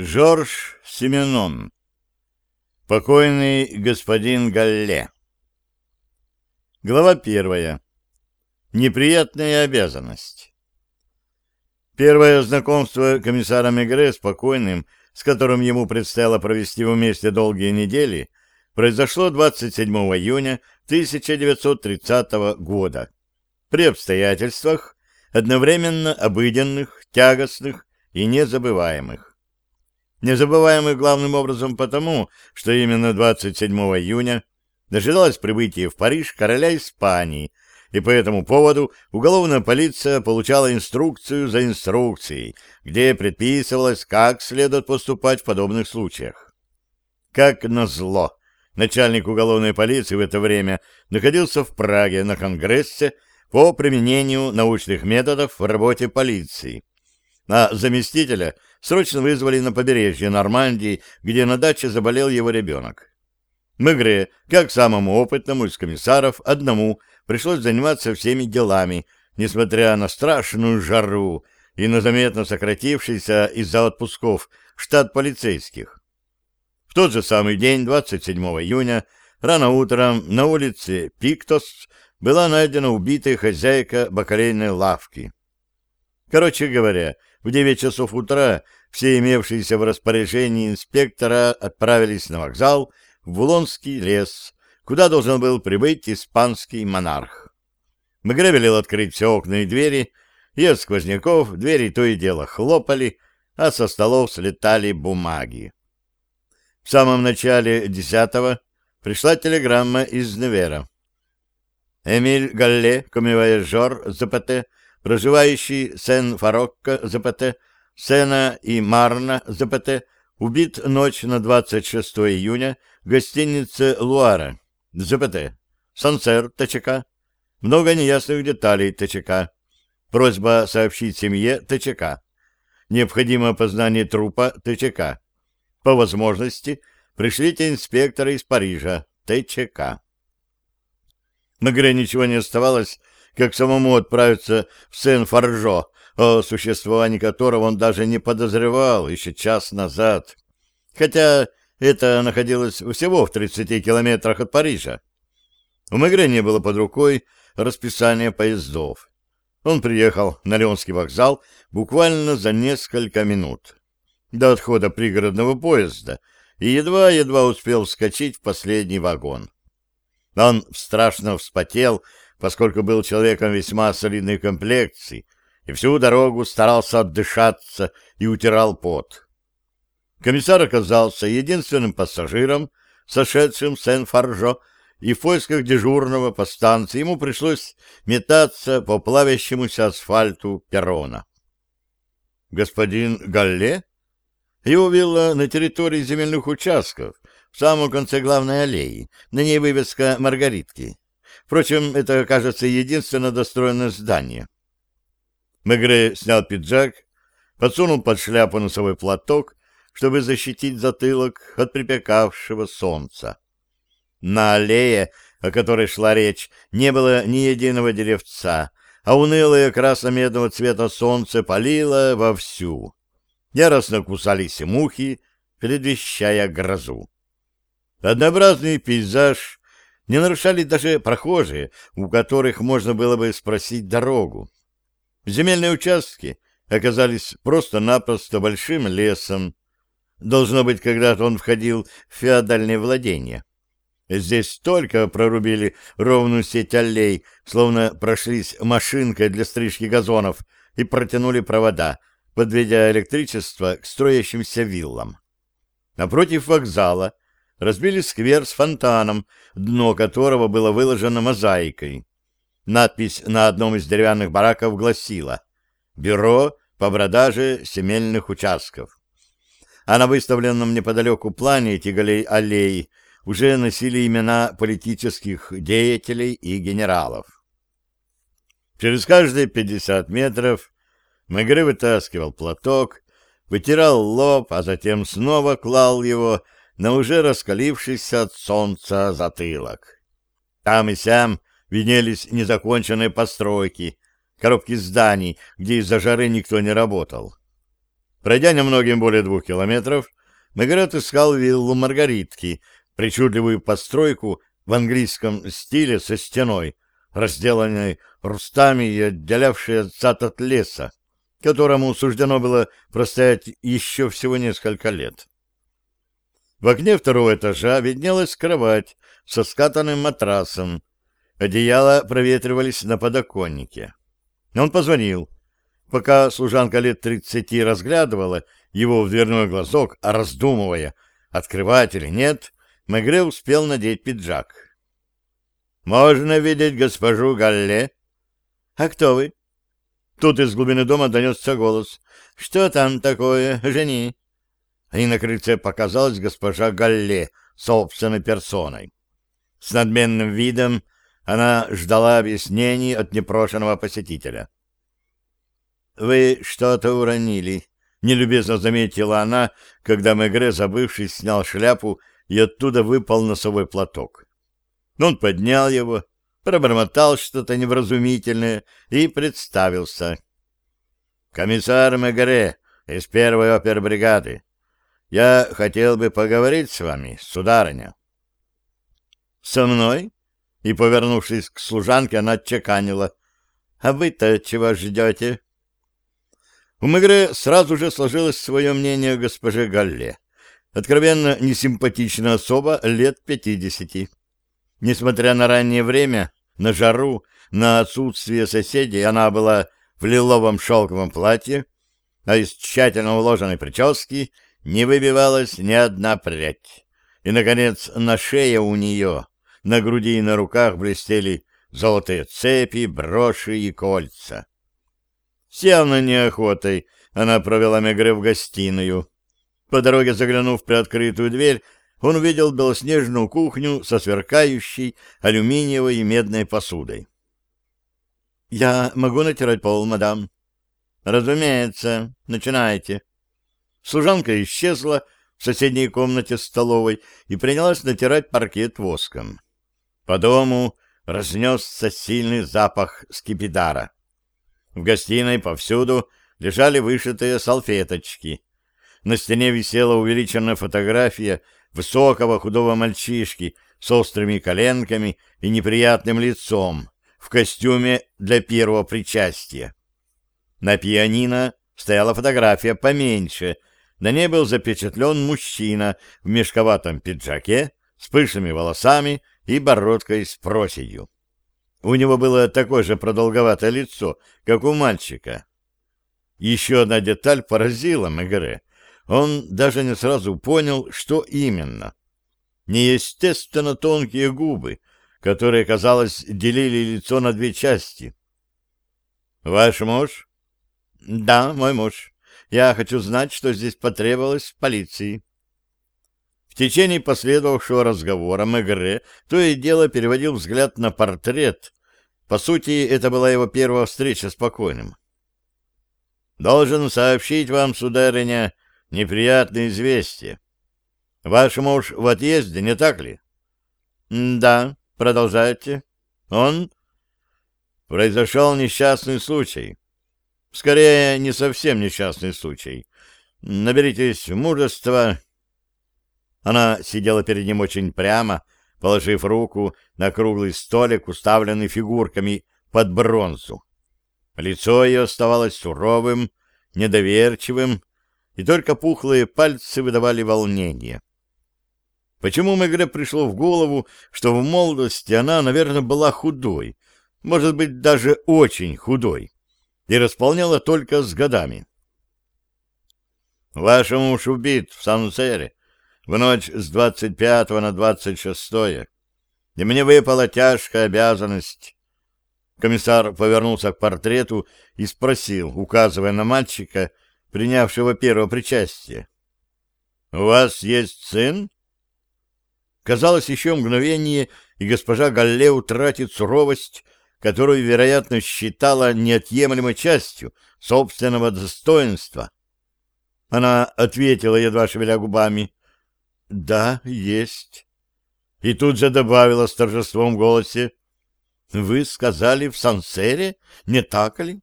Жорж Семенон. Покойный господин Галле. Глава первая. Неприятная обязанность. Первое знакомство комиссара Мегре с покойным, с которым ему предстояло провести вместе долгие недели, произошло 27 июня 1930 года при обстоятельствах одновременно обыденных, тягостных и незабываемых. Незабываемый главным образом потому, что именно 27 июня дожидалось прибытия в Париж короля Испании, и по этому поводу уголовная полиция получала инструкцию за инструкцией, где предписывалось, как следует поступать в подобных случаях. Как назло, начальник уголовной полиции в это время находился в Праге на Конгрессе по применению научных методов в работе полиции, а заместителя срочно вызвали на побережье Нормандии, где на даче заболел его ребенок. Мегре, как самому опытному из комиссаров, одному пришлось заниматься всеми делами, несмотря на страшную жару и на заметно сократившийся из-за отпусков штат полицейских. В тот же самый день, 27 июня, рано утром на улице Пиктос была найдена убитая хозяйка бакалейной лавки. Короче говоря, в 9 часов утра все имевшиеся в распоряжении инспектора отправились на вокзал в Булонский лес, куда должен был прибыть испанский монарх. Мегре велел открыть все окна и двери, и от сквозняков двери то и дело хлопали, а со столов слетали бумаги. В самом начале десятого пришла телеграмма из Невера. Эмиль Галле, комивояжер ЗПТ, проживающий Сен-Фарокко ЗПТ, Сена и Марна ЗПТ, убит ночь на 26 июня в гостинице «Луара» ЗПТ, Сансер ТЧК, много неясных деталей ТЧК, просьба сообщить семье ТЧК, необходимо опознание трупа ТЧК, по возможности пришлите инспектора из Парижа ТЧК. На горе ничего не оставалось, как самому отправиться в Сен-Фаржо, о существовании которого он даже не подозревал еще час назад. Хотя это находилось всего в 30 километрах от Парижа. У Мегре не было под рукой расписания поездов. Он приехал на Леонский вокзал буквально за несколько минут до отхода пригородного поезда и едва-едва успел вскочить в последний вагон. Он страшно вспотел поскольку был человеком весьма солидной комплекции, и всю дорогу старался отдышаться и утирал пот. Комиссар оказался единственным пассажиром, сошедшим в Сен-Фаржо, и в поисках дежурного по станции ему пришлось метаться по плавящемуся асфальту перрона. Господин Галле? Его вилла на территории земельных участков, в самом конце главной аллеи, на ней вывеска «Маргаритки». Впрочем, это, кажется, единственно достроенное здание. Мегре снял пиджак, подсунул под шляпу носовой платок, чтобы защитить затылок от припекавшего солнца. На аллее, о которой шла речь, не было ни единого деревца, а унылое красно-медного цвета солнце палило вовсю. Яростно кусались мухи, предвещая грозу. Однообразный пейзаж не нарушали даже прохожие, у которых можно было бы спросить дорогу. Земельные участки оказались просто-напросто большим лесом. Должно быть, когда-то он входил в феодальное владение. Здесь только прорубили ровную сеть аллей, словно прошлись машинкой для стрижки газонов и протянули провода, подведя электричество к строящимся виллам. Напротив вокзала разбили сквер с фонтаном, дно которого было выложено мозаикой. Надпись на одном из деревянных бараков гласила «Бюро по продаже земельных участков». А на выставленном неподалеку плане Тигалей аллеи уже носили имена политических деятелей и генералов. Через каждые пятьдесят метров Мегре вытаскивал платок, вытирал лоб, а затем снова клал его на уже раскалившийся от солнца затылок. Там и сям виднелись незаконченные постройки, коробки зданий, где из-за жары никто не работал. Пройдя немногим более двух километров, Мегре отыскал виллу Маргаритки, причудливую постройку в английском стиле со стеной, разделанной рустами и отделявшей сад от леса, которому суждено было простоять еще всего несколько лет. В окне второго этажа виднелась кровать со скатанным матрасом. Одеяла проветривались на подоконнике. Он позвонил. Пока служанка лет тридцати разглядывала его в дверной глазок, а раздумывая, открывать или нет, Мегре успел надеть пиджак. «Можно видеть госпожу Галле?» «А кто вы?» Тут из глубины дома донесся голос. «Что там такое, жени?» И на крыльце показалась госпожа Галле собственной персоной. С надменным видом она ждала объяснений от непрошенного посетителя. «Вы что-то уронили», — нелюбезно заметила она, когда Мегре, забывшись, снял шляпу и оттуда выпал носовой платок. Он поднял его, пробормотал что-то невразумительное и представился. «Комиссар Мегре из первой опербригады. Я хотел бы поговорить с вами, сударыня». «Со мной?» И, повернувшись к служанке, она отчеканила. «А вы-то чего ждете?» У Мегре сразу же сложилось свое мнение о госпоже Галле. Откровенно несимпатичная особа лет пятидесяти. Несмотря на раннее время, на жару, на отсутствие соседей, она была в лиловом шелковом платье, а из тщательно уложенной прически не выбивалась ни одна прядь. И, наконец, на шее у нее, на груди и на руках блестели золотые цепи, броши и кольца. С неохотой она провела Мегре в гостиную. По дороге заглянув в приоткрытую дверь, он увидел белоснежную кухню со сверкающей алюминиевой и медной посудой. — Я могу натирать пол, мадам? — Разумеется. Начинайте. Служанка исчезла в соседней комнате столовой и принялась натирать паркет воском. По дому разнесся сильный запах скипидара. В гостиной повсюду лежали вышитые салфеточки. На стене висела увеличенная фотография высокого худого мальчишки с острыми коленками и неприятным лицом в костюме для первого причастия. На пианино стояла фотография поменьше. На ней был запечатлен мужчина в мешковатом пиджаке с пышными волосами и бородкой с проседью. У него было такое же продолговатое лицо, как у мальчика. Еще одна деталь поразила Мегре. Он даже не сразу понял, что именно. Неестественно тонкие губы, которые, казалось, делили лицо на две части. «Ваш муж?» «Да, мой муж. Я хочу знать, что здесь потребовалось в полиции». Течение последовавшего разговора Мегре то и дело переводил взгляд на портрет. По сути, это была его первая встреча с покойным. «Должен сообщить вам, сударыня, неприятное известие. Ваш муж в отъезде, не так ли?» «Да, продолжайте. Он...» «Произошел несчастный случай. Скорее, не совсем несчастный случай. Наберитесь мужества...» Она сидела перед ним очень прямо, положив руку на круглый столик, уставленный фигурками под бронзу. Лицо ее оставалось суровым, недоверчивым, и только пухлые пальцы выдавали волнение. Почему Мегре пришло в голову, что в молодости она, наверное, была худой, может быть, даже очень худой, и располняла только с годами? «Ваш муж убит в Сан-Сере в ночь с 25 на 26 и мне выпала тяжкая обязанность». Комиссар повернулся к портрету и спросил, указывая на мальчика, принявшего первое причастие. — У вас есть сын? Казалось, еще мгновение, и госпожа Галле утратит суровость, которую, вероятно, считала неотъемлемой частью собственного достоинства. Она ответила, едва шевеля губами, — Да, есть. И тут же добавила с торжеством в голосе, — Вы сказали в Сансере, не так ли?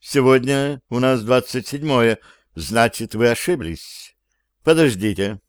Сегодня у нас двадцать седьмое. Значит, вы ошиблись. Подождите.